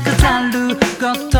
飾ること。